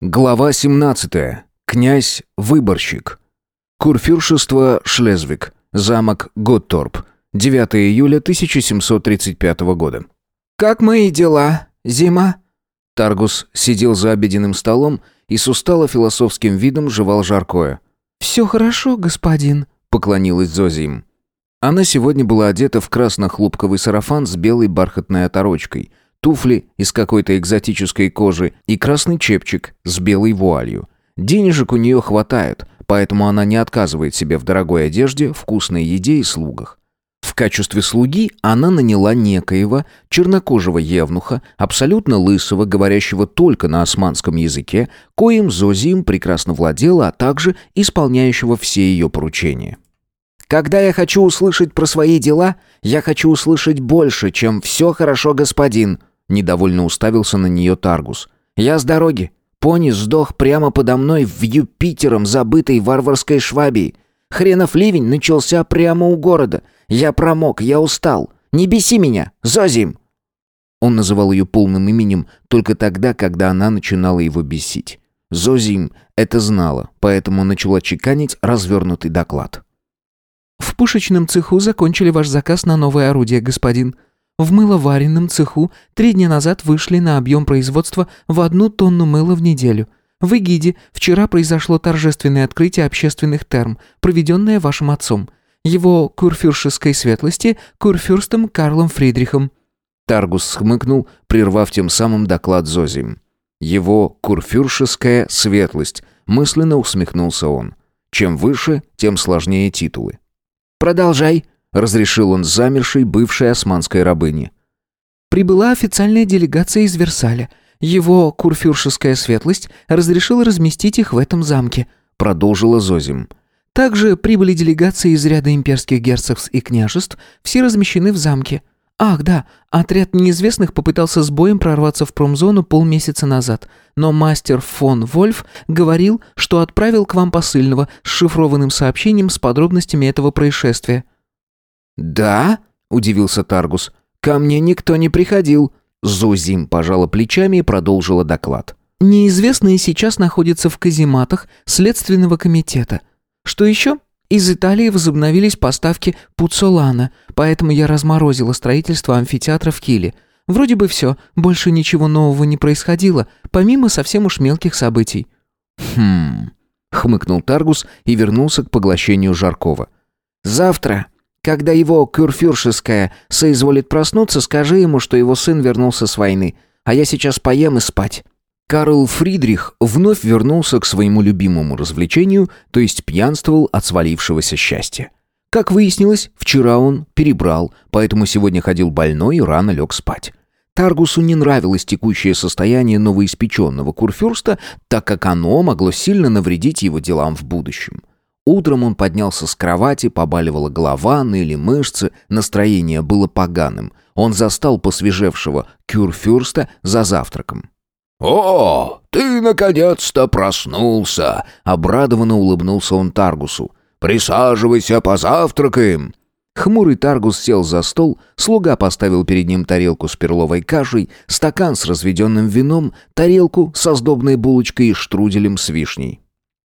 Глава 17. Князь Выборщик. Курфюршество Шлезвиг. Замок Готторп. 9 июля 1735 года. «Как мои дела? Зима?» Таргус сидел за обеденным столом и с устало-философским видом жевал жаркое. «Все хорошо, господин», — поклонилась Зозим. Она сегодня была одета в красно-хлопковый сарафан с белой бархатной оторочкой — туфли из какой-то экзотической кожи и красный чепчик с белой вуалью. Денежек у нее хватает, поэтому она не отказывает себе в дорогой одежде, вкусной еде и слугах. В качестве слуги она наняла некоего чернокожего евнуха, абсолютно лысого, говорящего только на османском языке, коим Зозим прекрасно владела, а также исполняющего все ее поручения. «Когда я хочу услышать про свои дела, я хочу услышать больше, чем «все хорошо, господин», Недовольно уставился на нее Таргус. «Я с дороги. Пони сдох прямо подо мной в Юпитером забытой варварской Швабии. Хренов ливень начался прямо у города. Я промок, я устал. Не беси меня, Зозим!» Он называл ее полным именем только тогда, когда она начинала его бесить. Зозим это знала, поэтому начала чеканить развернутый доклад. «В пушечном цеху закончили ваш заказ на новое орудие, господин. В мыловаренном цеху три дня назад вышли на объем производства в одну тонну мыла в неделю. В Эгиде вчера произошло торжественное открытие общественных терм, проведенное вашим отцом. Его курфюршеской светлости курфюрстом Карлом Фридрихом». Таргус схмыкнул, прервав тем самым доклад Зози. «Его курфюршеская светлость», мысленно усмехнулся он. Чем выше, тем сложнее титулы. «Продолжай», разрешил он замершей бывшей османской рабыне. Прибыла официальная делегация из Версаля. Его курфюршеская светлость разрешила разместить их в этом замке, продолжила Зозим. Также прибыли делегации из ряда имперских герцогств и княжеств, все размещены в замке. Ах, да, отряд неизвестных попытался с боем прорваться в промзону полмесяца назад, но мастер фон Вольф говорил, что отправил к вам посыльного с шифрованным сообщением с подробностями этого происшествия. «Да?» — удивился Таргус. «Ко мне никто не приходил». Зозим пожала плечами и продолжила доклад. «Неизвестные сейчас находятся в казематах Следственного комитета. Что еще?» Из Италии возобновились поставки пуцолана, поэтому я разморозила строительство амфитеатра в Киле. Вроде бы все, больше ничего нового не происходило, помимо совсем уж мелких событий. «Хм...» — хмыкнул Таргус и вернулся к поглощению Жаркова. «Завтра когда его кюрфюршеская соизволит проснуться, скажи ему, что его сын вернулся с войны, а я сейчас поем и спать». Карл Фридрих вновь вернулся к своему любимому развлечению, то есть пьянствовал от свалившегося счастья. Как выяснилось, вчера он перебрал, поэтому сегодня ходил больной и рано лег спать. Таргусу не нравилось текущее состояние новоиспеченного курфюрста, так как оно могло сильно навредить его делам в будущем. Утром он поднялся с кровати, побаливала голова, ныли мышцы, настроение было поганым. Он застал посвежевшего кюрфюрста за завтраком. «О, ты наконец-то проснулся!» — обрадованно улыбнулся он Таргусу. «Присаживайся, позавтракаем!» Хмурый Таргус сел за стол, слуга поставил перед ним тарелку с перловой кашей, стакан с разведенным вином, тарелку со сдобной булочкой и штруделем с вишней.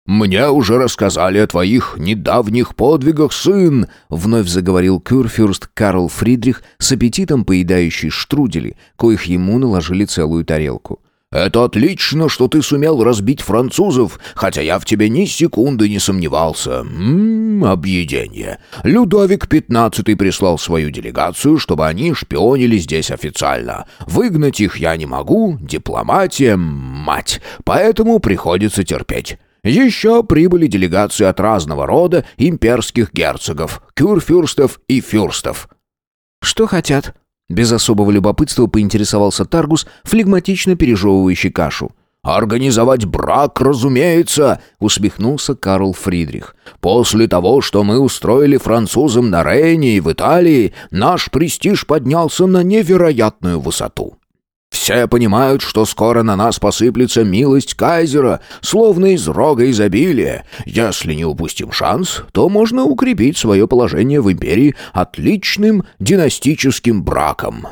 «Мне уже рассказали о твоих недавних подвигах, сын!» Вновь заговорил кюрфюрст Карл Фридрих с аппетитом поедающий штрудели, коих ему наложили целую тарелку. «Это отлично, что ты сумел разбить французов, хотя я в тебе ни секунды не сомневался. Ммм, объедение. Людовик XV прислал свою делегацию, чтобы они шпионили здесь официально. Выгнать их я не могу, дипломатия, мать, поэтому приходится терпеть». Еще прибыли делегации от разного рода имперских герцогов, кюрфюрстов и фюрстов. «Что хотят?» Без особого любопытства поинтересовался Таргус, флегматично пережевывающий кашу. «Организовать брак, разумеется!» — усмехнулся Карл Фридрих. «После того, что мы устроили французам на Рейне и в Италии, наш престиж поднялся на невероятную высоту. Все понимают, что скоро на нас посыплется милость кайзера, словно из рога изобилия. Если не упустим шанс, то можно укрепить свое положение в империи отличным династическим браком».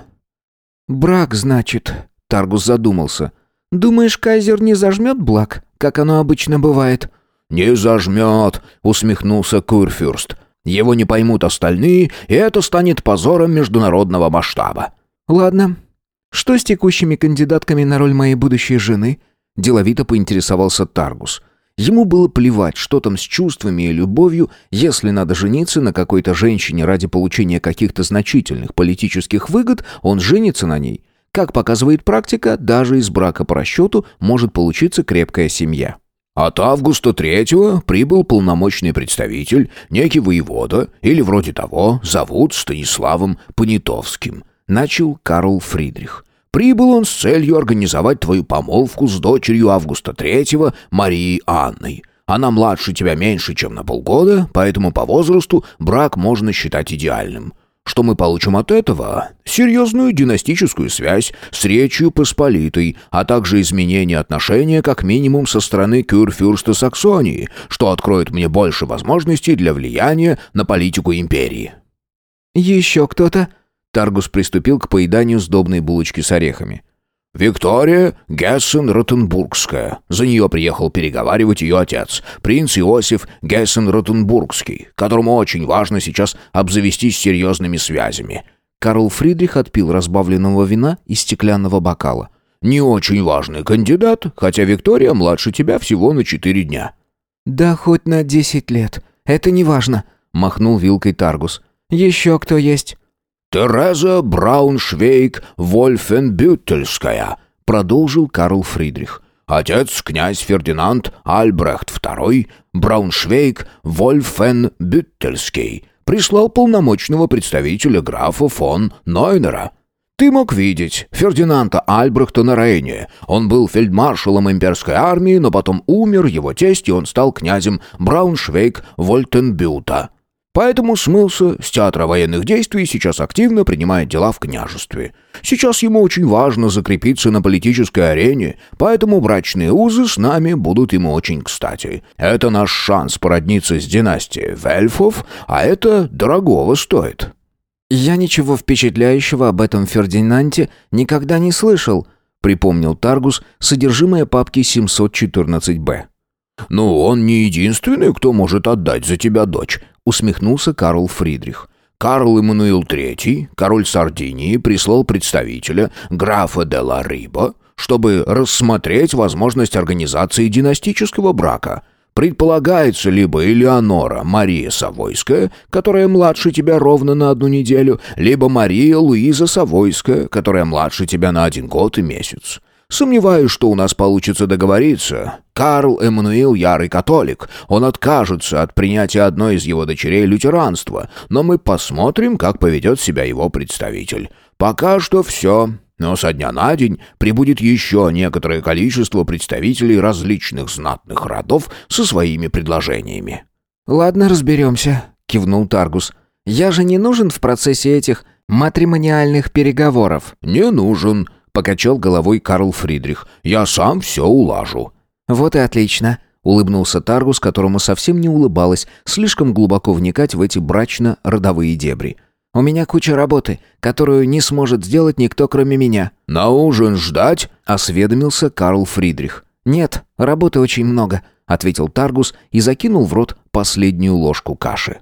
«Брак, значит», — Таргус задумался. Думаешь, кайзер не зажмет благ, как оно обычно бывает?» «Не зажмет», — усмехнулся Курфюрст. «Его не поймут остальные, и это станет позором международного масштаба». «Ладно. Что с текущими кандидатками на роль моей будущей жены?» Деловито поинтересовался Таргус. Ему было плевать, что там с чувствами и любовью, если надо жениться на какой-то женщине ради получения каких-то значительных политических выгод, он женится на ней. Как показывает практика, даже из брака по расчету может получиться крепкая семья. От августа третьего прибыл полномочный представитель, некий воевода, или вроде того, зовут Станиславом Понятовским. Начал Карл Фридрих. Прибыл он с целью организовать твою помолвку с дочерью Августа третьего Марией Анной. Она младше тебя меньше, чем на полгода, поэтому по возрасту брак можно считать идеальным. Что мы получим от этого? Серьезную династическую связь с Речью Посполитой, а также изменение отношения как минимум со стороны Кюрфюрста Саксонии, что откроет мне больше возможностей для влияния на политику империи». «Еще кто-то?» Таргус приступил к поеданию сдобной булочки с орехами. Виктория Гессен-Ротенбургская. За нее приехал переговаривать ее отец, принц Иосиф Гессен-Ротенбургский, которому очень важно сейчас обзавестись серьезными связями. Карл Фридрих отпил разбавленного вина из стеклянного бокала. «Не очень важный кандидат, хотя Виктория младше тебя всего на четыре дня». «Да хоть на десять лет. Это не важно», — махнул вилкой Таргус. «Еще кто есть?» «Тереза Брауншвейг Вольфенбютельская», — продолжил Карл Фридрих. «Отец князь Фердинанд Альбрехт II Брауншвейг Вольфенбютельский прислал полномочного представителя графа фон Нойнера». Ты мог видеть Фердинанда Альбрехта на Рейне. Он был фельдмаршалом имперской армии, но потом умер его тесть, и он стал князем Брауншвейг-Вольтенбюта. Поэтому смылся с театра военных действий и сейчас активно принимает дела в княжестве. Сейчас ему очень важно закрепиться на политической арене, поэтому брачные узы с нами будут ему очень кстати. Это наш шанс породниться с династией Вельфов, а это дорогого стоит». «Я ничего впечатляющего об этом Фердинанте никогда не слышал», припомнил Таргус содержимое папки 714-Б. «Ну, он не единственный, кто может отдать за тебя дочь», усмехнулся Карл Фридрих. Карл Эммануил III, король Сардинии, прислал представителя, графа де ла Риба, чтобы рассмотреть возможность организации династического брака. Предполагается либо Элеонора Мария Савойская, которая младше тебя ровно на одну неделю, либо Мария Луиза Савойская, которая младше тебя на один год и месяц. Сомневаюсь, что у нас получится договориться. Карл Эммануил ярый католик. Он откажется от принятия одной из его дочерей лютеранства, но мы посмотрим, как поведет себя его представитель. Пока что все. Но со дня на день прибудет еще некоторое количество представителей различных знатных родов со своими предложениями. «Ладно, разберемся», — кивнул Таргус. «Я же не нужен в процессе этих матримониальных переговоров». «Не нужен», Покачал головой Карл Фридрих. «Я сам все улажу». «Вот и отлично», — улыбнулся Таргус, которому совсем не улыбалось слишком глубоко вникать в эти брачно-родовые дебри. «У меня куча работы, которую не сможет сделать никто, кроме меня». «На ужин ждать?» — осведомился Карл Фридрих. «Нет, работы очень много», — ответил Таргус и закинул в рот последнюю ложку каши.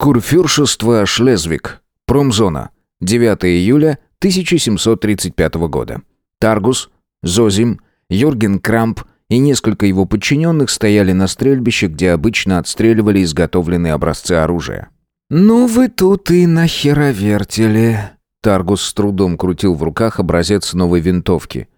Курфюршество Шлезвик. Промзона. 9 июля 1735 года. Таргус, Зозим, Юрген Крамп и несколько его подчиненных стояли на стрельбище, где обычно отстреливали изготовленные образцы оружия. «Ну вы тут и нахеровертели», Таргус с трудом крутил в руках образец новой винтовки.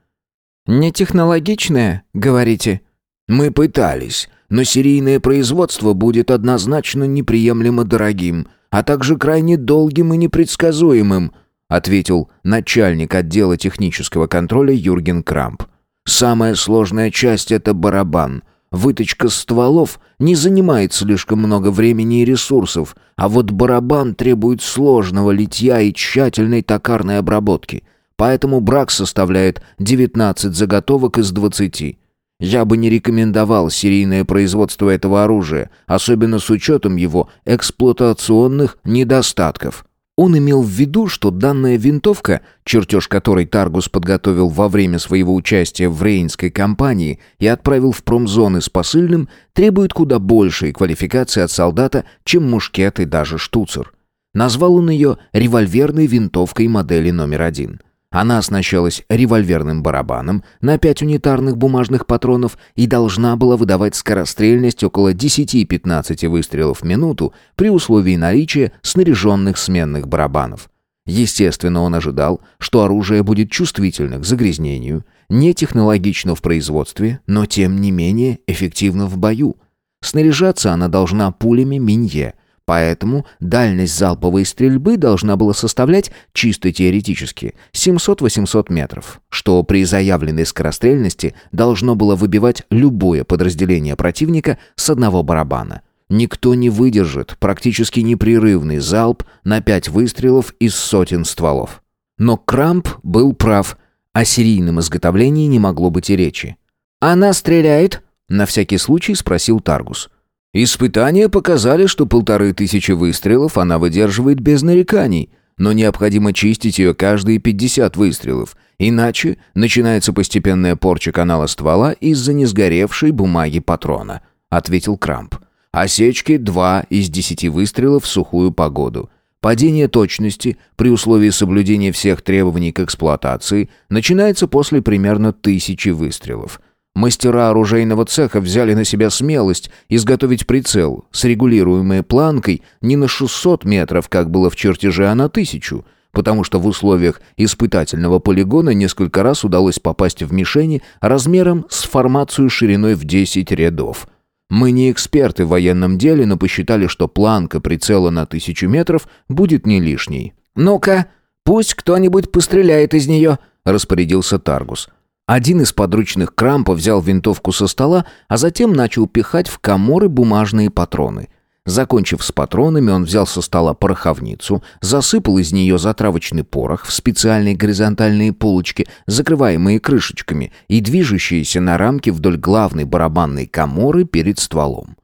«Не технологичное, говорите?» «Мы пытались, но серийное производство будет однозначно неприемлемо дорогим, а также крайне долгим и непредсказуемым», ответил начальник отдела технического контроля Юрген Крамп. Самая сложная часть это барабан. Выточка стволов не занимает слишком много времени и ресурсов, а вот барабан требует сложного литья и тщательной токарной обработки. Поэтому брак составляет 19 заготовок из 20. Я бы не рекомендовал серийное производство этого оружия, особенно с учетом его эксплуатационных недостатков. Он имел в виду, что данная винтовка, чертеж которой Таргус подготовил во время своего участия в Рейнской кампании и отправил в промзоны с посыльным, требует куда большей квалификации от солдата, чем мушкет и даже штуцер. Назвал он ее револьверной винтовкой модели номер один – она оснащалась револьверным барабаном на 5 унитарных бумажных патронов и должна была выдавать скорострельность около 10-15 выстрелов в минуту при условии наличия снаряженных сменных барабанов. Естественно, он ожидал, что оружие будет чувствительно к загрязнению, не технологично в производстве, но тем не менее эффективно в бою. Снаряжаться она должна пулями Минье – Поэтому дальность залповой стрельбы должна была составлять, чисто теоретически, 700-800 метров, что при заявленной скорострельности должно было выбивать любое подразделение противника с одного барабана. Никто не выдержит практически непрерывный залп на пять выстрелов из сотен стволов. Но Крамп был прав, о серийном изготовлении не могло быть и речи. «Она стреляет?» — на всякий случай спросил Таргус. Испытания показали, что полторы тысячи выстрелов она выдерживает без нареканий, но необходимо чистить ее каждые 50 выстрелов, иначе начинается постепенная порча канала ствола из-за несгоревшей бумаги патрона, ответил Крамп. Осечки 2 из 10 выстрелов в сухую погоду. Падение точности при условии соблюдения всех требований к эксплуатации начинается после примерно тысячи выстрелов – Мастера оружейного цеха взяли на себя смелость изготовить прицел с регулируемой планкой не на 600 метров, как было в чертеже, а на тысячу, потому что в условиях испытательного полигона несколько раз удалось попасть в мишени размером с формацию шириной в 10 рядов. Мы не эксперты в военном деле, но посчитали, что планка прицела на тысячу метров будет не лишней. «Ну-ка, пусть кто-нибудь постреляет из нее», — распорядился Таргус. Один из подручных Крампа взял винтовку со стола, а затем начал пихать в коморы бумажные патроны. Закончив с патронами, он взял со стола пороховницу, засыпал из нее затравочный порох в специальные горизонтальные полочки, закрываемые крышечками и движущиеся на рамке вдоль главной барабанной коморы перед стволом.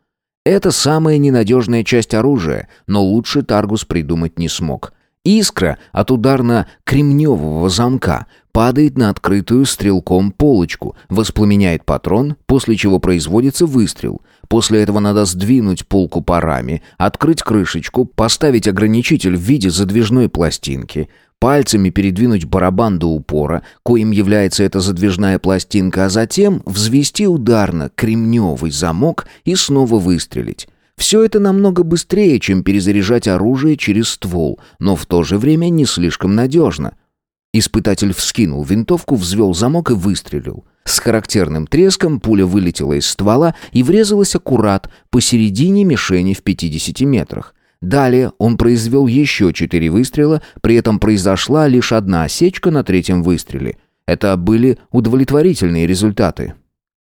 Это самая ненадежная часть оружия, но лучше Таргус придумать не смог. Искра от ударно-кремневого замка падает на открытую стрелком полочку, воспламеняет патрон, после чего производится выстрел. После этого надо сдвинуть полку парами, открыть крышечку, поставить ограничитель в виде задвижной пластинки, пальцами передвинуть барабан до упора, коим является эта задвижная пластинка, а затем взвести ударно-кремневый замок и снова выстрелить. Все это намного быстрее, чем перезаряжать оружие через ствол, но в то же время не слишком надежно. Испытатель вскинул винтовку, взвел замок и выстрелил. С характерным треском пуля вылетела из ствола и врезалась аккурат посередине мишени в 50 метрах. Далее он произвел еще четыре выстрела, при этом произошла лишь одна осечка на третьем выстреле. Это были удовлетворительные результаты.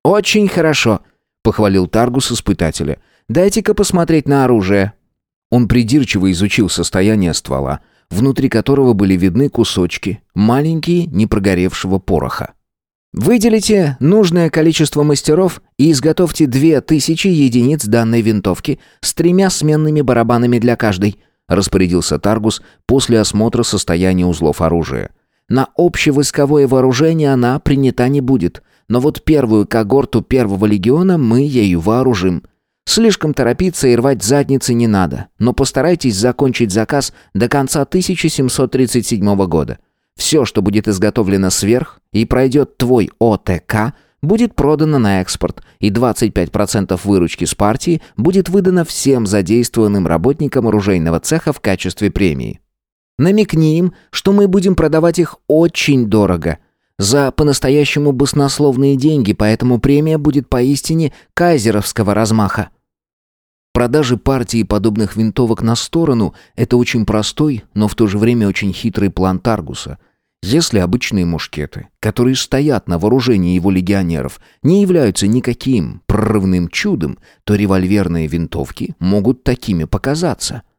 «Очень хорошо», — похвалил Таргус испытателя. Дайте-ка посмотреть на оружие». Он придирчиво изучил состояние ствола, внутри которого были видны кусочки, маленькие, непрогоревшего пороха. «Выделите нужное количество мастеров и изготовьте две тысячи единиц данной винтовки с тремя сменными барабанами для каждой», распорядился Таргус после осмотра состояния узлов оружия. «На общевойсковое вооружение она принята не будет, но вот первую когорту первого легиона мы ею вооружим. Слишком торопиться и рвать задницы не надо, но постарайтесь закончить заказ до конца 1737 года. Все, что будет изготовлено сверх и пройдет твой ОТК, будет продано на экспорт, и 25% выручки с партии будет выдано всем задействованным работникам оружейного цеха в качестве премии. Намекни им, что мы будем продавать их очень дорого – за по-настоящему баснословные деньги, поэтому премия будет поистине кайзеровского размаха. Продажи партии подобных винтовок на сторону – это очень простой, но в то же время очень хитрый план Таргуса. Если обычные мушкеты, которые стоят на вооружении его легионеров, не являются никаким прорывным чудом, то револьверные винтовки могут такими показаться –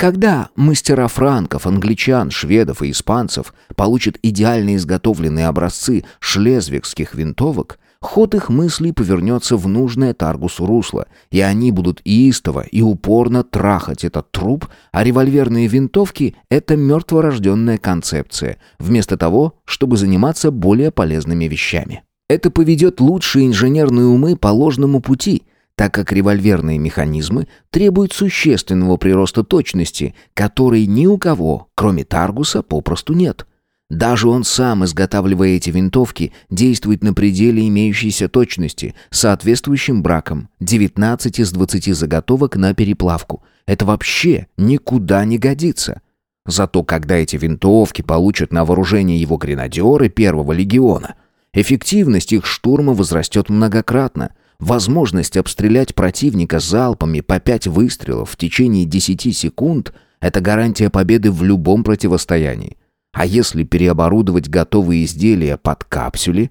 когда мастера франков, англичан, шведов и испанцев получат идеально изготовленные образцы шлезвигских винтовок, ход их мыслей повернется в нужное Таргусу русло, и они будут истово и упорно трахать этот труп, а револьверные винтовки — это мертворожденная концепция, вместо того, чтобы заниматься более полезными вещами. Это поведет лучшие инженерные умы по ложному пути, так как револьверные механизмы требуют существенного прироста точности, которой ни у кого, кроме Таргуса, попросту нет. Даже он сам, изготавливая эти винтовки, действует на пределе имеющейся точности, соответствующим браком 19 из 20 заготовок на переплавку. Это вообще никуда не годится. Зато когда эти винтовки получат на вооружение его гренадеры первого легиона, эффективность их штурма возрастет многократно. Возможность обстрелять противника залпами по 5 выстрелов в течение 10 секунд – это гарантия победы в любом противостоянии. А если переоборудовать готовые изделия под капсюли?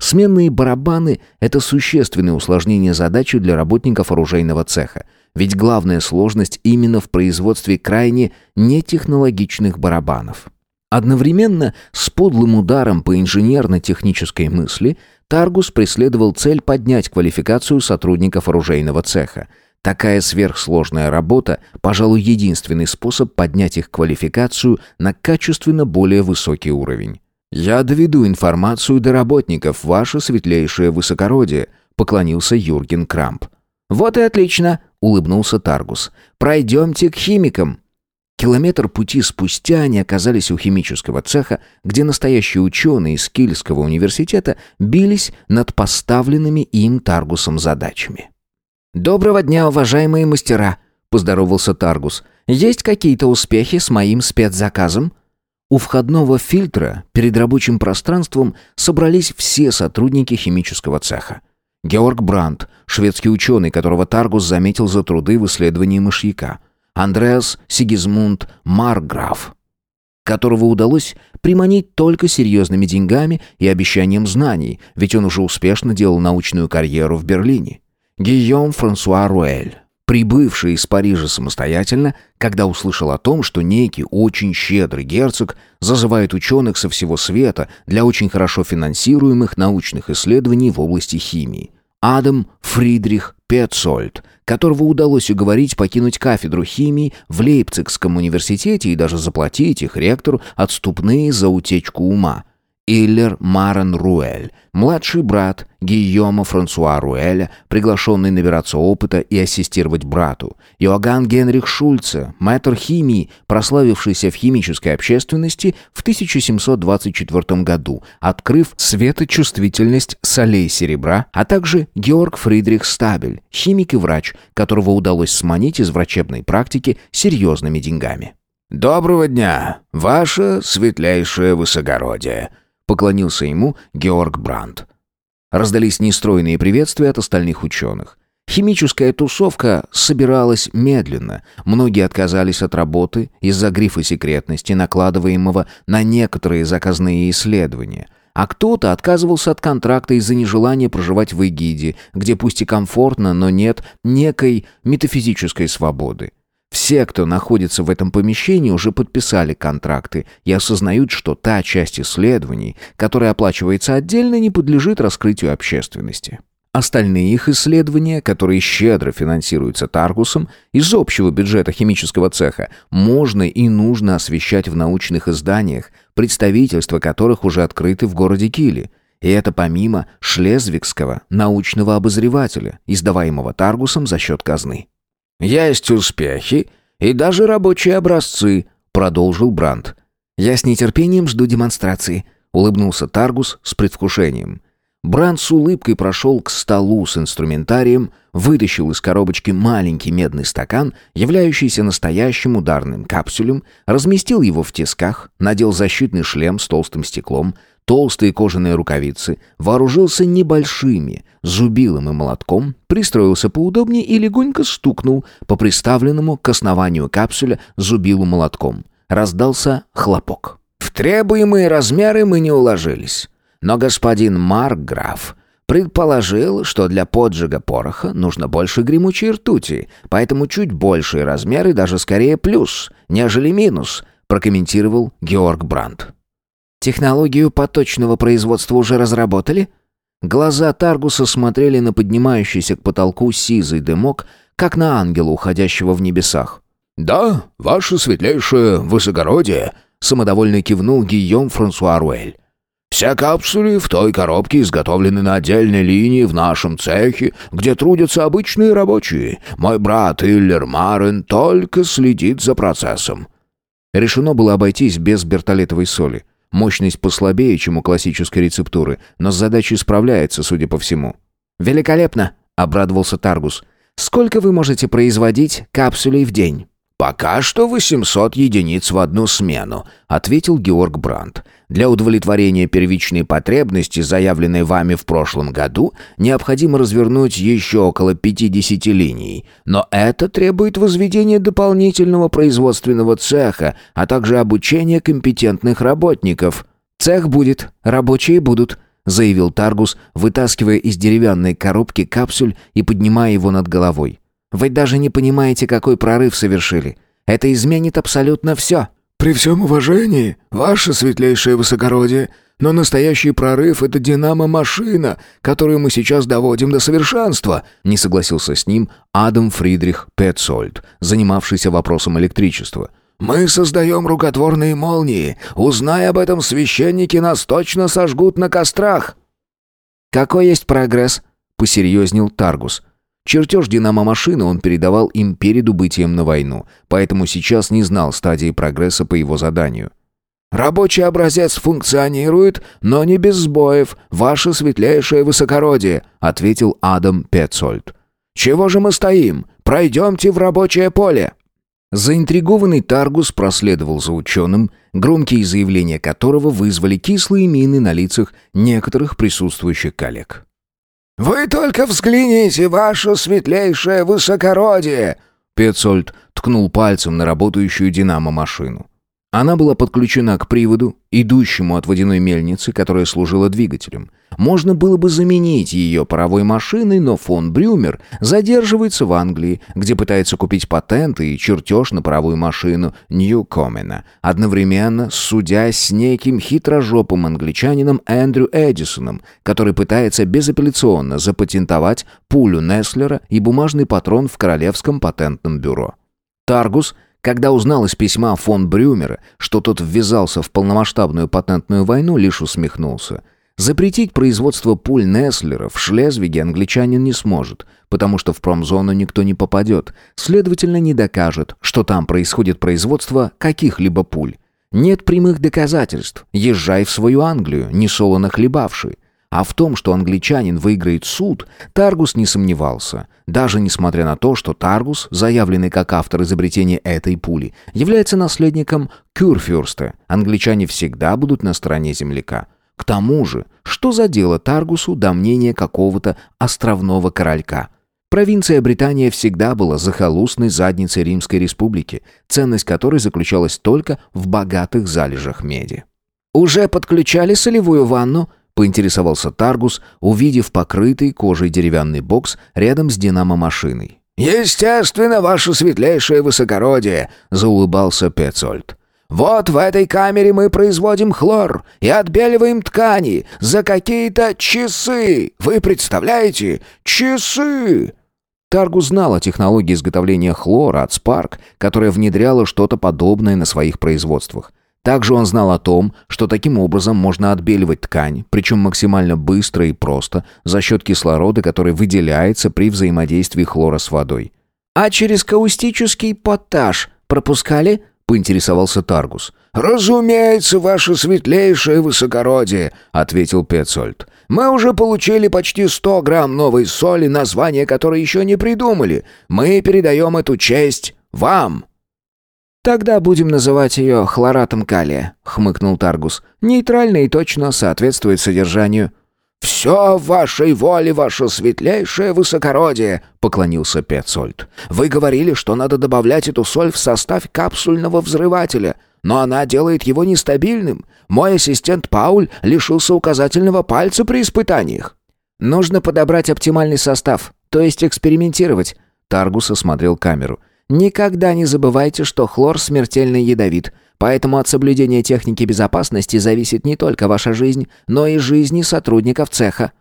Сменные барабаны – это существенное усложнение задачи для работников оружейного цеха. Ведь главная сложность именно в производстве крайне нетехнологичных барабанов. Одновременно с подлым ударом по инженерно-технической мысли Таргус преследовал цель поднять квалификацию сотрудников оружейного цеха – Такая сверхсложная работа, пожалуй, единственный способ поднять их квалификацию на качественно более высокий уровень. «Я доведу информацию до работников, ваше светлейшее высокородие», — поклонился Юрген Крамп. «Вот и отлично», — улыбнулся Таргус. «Пройдемте к химикам». Километр пути спустя они оказались у химического цеха, где настоящие ученые из Кильского университета бились над поставленными им Таргусом задачами. «Доброго дня, уважаемые мастера!» – поздоровался Таргус. «Есть какие-то успехи с моим спецзаказом?» У входного фильтра перед рабочим пространством собрались все сотрудники химического цеха. Георг Брандт, шведский ученый, которого Таргус заметил за труды в исследовании мышьяка. Андреас Сигизмунд Марграф, которого удалось приманить только серьезными деньгами и обещанием знаний, ведь он уже успешно делал научную карьеру в Берлине. Гийом Франсуа Руэль, прибывший из Парижа самостоятельно, когда услышал о том, что некий очень щедрый герцог зазывает ученых со всего света для очень хорошо финансируемых научных исследований в области химии. Адам Фридрих Петцольд, которого удалось уговорить покинуть кафедру химии в Лейпцигском университете и даже заплатить их ректору отступные за утечку ума – Иллер Марен Руэль, младший брат Гийома Франсуа Руэля, приглашенный набираться опыта и ассистировать брату, Иоганн Генрих Шульце, мэтр химии, прославившийся в химической общественности в 1724 году, открыв светочувствительность солей серебра, а также Георг Фридрих Стабель, химик и врач, которого удалось сманить из врачебной практики серьезными деньгами. «Доброго дня, ваше светлейшее высокородие!» Поклонился ему Георг Брандт. Раздались нестройные приветствия от остальных ученых. Химическая тусовка собиралась медленно. Многие отказались от работы из-за грифа секретности, накладываемого на некоторые заказные исследования. А кто-то отказывался от контракта из-за нежелания проживать в Эгиде, где пусть и комфортно, но нет некой метафизической свободы. Все, кто находится в этом помещении, уже подписали контракты и осознают, что та часть исследований, которая оплачивается отдельно, не подлежит раскрытию общественности. Остальные их исследования, которые щедро финансируются Таргусом из общего бюджета химического цеха, можно и нужно освещать в научных изданиях, представительства которых уже открыты в городе Киле. И это помимо Шлезвигского научного обозревателя, издаваемого Таргусом за счет казны. «Есть успехи и даже рабочие образцы», — продолжил Брандт. «Я с нетерпением жду демонстрации», — улыбнулся Таргус с предвкушением. Бранд с улыбкой прошел к столу с инструментарием, вытащил из коробочки маленький медный стакан, являющийся настоящим ударным капсулем, разместил его в тисках, надел защитный шлем с толстым стеклом, толстые кожаные рукавицы, вооружился небольшими, зубилом и молотком, пристроился поудобнее и легонько стукнул по приставленному к основанию капсуля зубилу молотком. Раздался хлопок. В требуемые размеры мы не уложились. Но господин Маркграф предположил, что для поджига пороха нужно больше гремучей ртути, поэтому чуть большие размеры даже скорее плюс, нежели минус, прокомментировал Георг Брандт. Технологию поточного производства уже разработали? Глаза Таргуса смотрели на поднимающийся к потолку сизый дымок, как на ангела, уходящего в небесах. «Да, ваше светлейшее высокородие», — самодовольно кивнул Гийом Франсуа Руэль. «Все капсули в той коробке изготовлены на отдельной линии в нашем цехе, где трудятся обычные рабочие. Мой брат Иллер Марен только следит за процессом». Решено было обойтись без бертолетовой соли. Мощность послабее, чем у классической рецептуры, но с задачей справляется, судя по всему. «Великолепно!» — обрадовался Таргус. «Сколько вы можете производить капсулей в день?» «Пока что 800 единиц в одну смену», — ответил Георг Брандт. «Для удовлетворения первичной потребности, заявленной вами в прошлом году, необходимо развернуть еще около 50 линий. Но это требует возведения дополнительного производственного цеха, а также обучения компетентных работников». «Цех будет, рабочие будут», — заявил Таргус, вытаскивая из деревянной коробки капсуль и поднимая его над головой. Вы даже не понимаете, какой прорыв совершили. Это изменит абсолютно все». «При всем уважении, ваше светлейшее высокородие, но настоящий прорыв — это динамо-машина, которую мы сейчас доводим до совершенства», не согласился с ним Адам Фридрих Петцольд, занимавшийся вопросом электричества. «Мы создаем рукотворные молнии. Узнай об этом священники, нас точно сожгут на кострах». «Какой есть прогресс?» — посерьезнел Таргус. Чертеж динамо-машины он передавал им перед убытием на войну, поэтому сейчас не знал стадии прогресса по его заданию. «Рабочий образец функционирует, но не без сбоев, ваше светлейшее высокородие», ответил Адам Петцольд. «Чего же мы стоим? Пройдемте в рабочее поле!» Заинтригованный Таргус проследовал за ученым, громкие заявления которого вызвали кислые мины на лицах некоторых присутствующих коллег. «Вы только взгляните, ваше светлейшее высокородие!» Петцольд ткнул пальцем на работающую динамо-машину. Она была подключена к приводу, идущему от водяной мельницы, которая служила двигателем. Можно было бы заменить ее паровой машиной, но фон Брюмер задерживается в Англии, где пытается купить патенты и чертеж на паровую машину Ньюкомена, одновременно судясь с неким хитрожопым англичанином Эндрю Эдисоном, который пытается безапелляционно запатентовать пулю Неслера и бумажный патрон в Королевском патентном бюро. Таргус – когда узнал из письма фон Брюмера, что тот ввязался в полномасштабную патентную войну, лишь усмехнулся. Запретить производство пуль Неслера в Шлезвиге англичанин не сможет, потому что в промзону никто не попадет, следовательно, не докажет, что там происходит производство каких-либо пуль. Нет прямых доказательств. Езжай в свою Англию, не солоно хлебавший. А в том, что англичанин выиграет суд, Таргус не сомневался. Даже несмотря на то, что Таргус, заявленный как автор изобретения этой пули, является наследником Кюрфюрста, англичане всегда будут на стороне земляка. К тому же, что за дело Таргусу до мнения какого-то островного королька? Провинция Британия всегда была захолустной задницей Римской республики, ценность которой заключалась только в богатых залежах меди. «Уже подключали солевую ванну?» Поинтересовался Таргус, увидев покрытый кожей деревянный бокс рядом с динамо-машиной. «Естественно, ваше светлейшее высокородие», — заулыбался Пецольд. «Вот в этой камере мы производим хлор и отбеливаем ткани за какие-то часы. Вы представляете? Часы!» Таргус знал о технологии изготовления хлора от Spark, которая внедряла что-то подобное на своих производствах. Также он знал о том, что таким образом можно отбеливать ткань, причем максимально быстро и просто, за счет кислорода, который выделяется при взаимодействии хлора с водой. «А через каустический поташ пропускали?» — поинтересовался Таргус. «Разумеется, ваше светлейшее высокородие», — ответил Пецольд. «Мы уже получили почти сто грамм новой соли, название которой еще не придумали. Мы передаем эту честь вам». «Тогда будем называть ее хлоратом калия», — хмыкнул Таргус. «Нейтрально и точно соответствует содержанию». «Все в вашей воле, ваше светлейшее высокородие», — поклонился Петцольд. «Вы говорили, что надо добавлять эту соль в состав капсульного взрывателя, но она делает его нестабильным. Мой ассистент Пауль лишился указательного пальца при испытаниях». «Нужно подобрать оптимальный состав, то есть экспериментировать», — Таргус осмотрел камеру. Никогда не забывайте, что хлор смертельно ядовит, поэтому от соблюдения техники безопасности зависит не только ваша жизнь, но и жизни сотрудников цеха.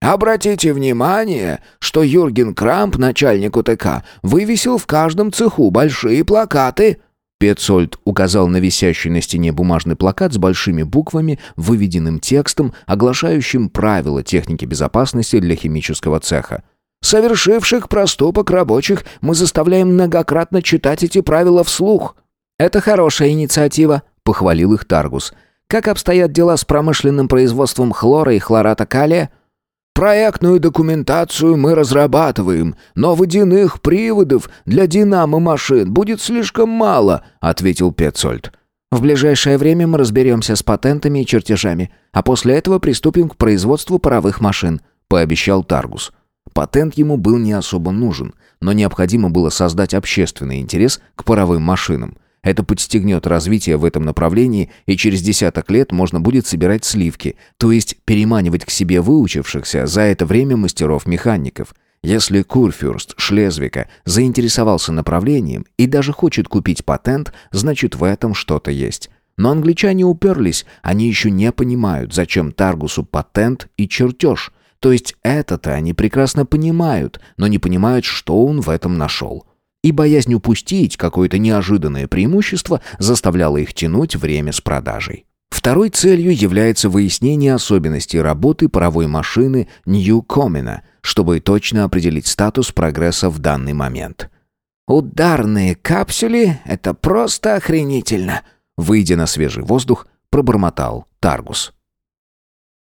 Обратите внимание, что Юрген Крамп, начальник УТК, вывесил в каждом цеху большие плакаты. Петцольд указал на висящий на стене бумажный плакат с большими буквами, выведенным текстом, оглашающим правила техники безопасности для химического цеха. «Совершивших проступок рабочих мы заставляем многократно читать эти правила вслух». «Это хорошая инициатива», — похвалил их Таргус. «Как обстоят дела с промышленным производством хлора и хлората калия?» Проектную документацию мы разрабатываем, но водяных приводов для динамо-машин будет слишком мало», — ответил Петцольд. «В ближайшее время мы разберемся с патентами и чертежами, а после этого приступим к производству паровых машин», — пообещал Таргус. Патент ему был не особо нужен, но необходимо было создать общественный интерес к паровым машинам — это подстегнет развитие в этом направлении, и через десяток лет можно будет собирать сливки, то есть переманивать к себе выучившихся за это время мастеров-механиков. Если Курфюрст Шлезвика заинтересовался направлением и даже хочет купить патент, значит в этом что-то есть. Но англичане уперлись, они еще не понимают, зачем Таргусу патент и чертеж. То есть это-то они прекрасно понимают, но не понимают, что он в этом нашел и боязнь упустить какое-то неожиданное преимущество заставляла их тянуть время с продажей. Второй целью является выяснение особенностей работы паровой машины Нью-Комена, чтобы точно определить статус прогресса в данный момент. «Ударные капсули — это просто охренительно!» Выйдя на свежий воздух, пробормотал Таргус.